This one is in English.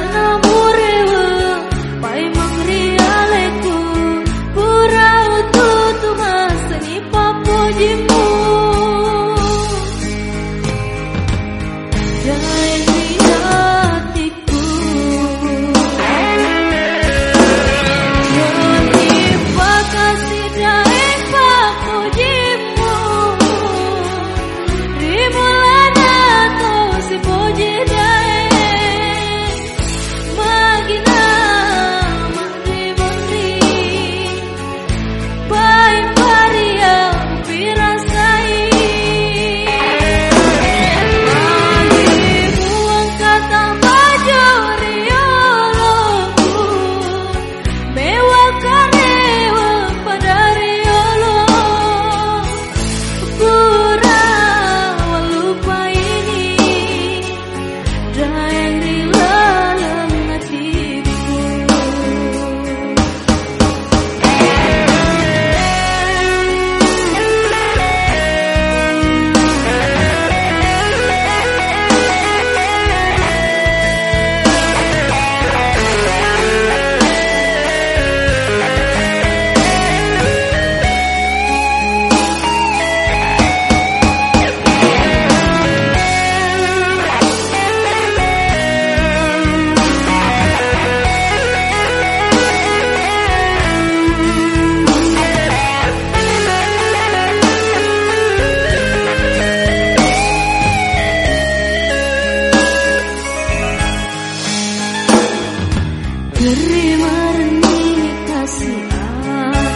那么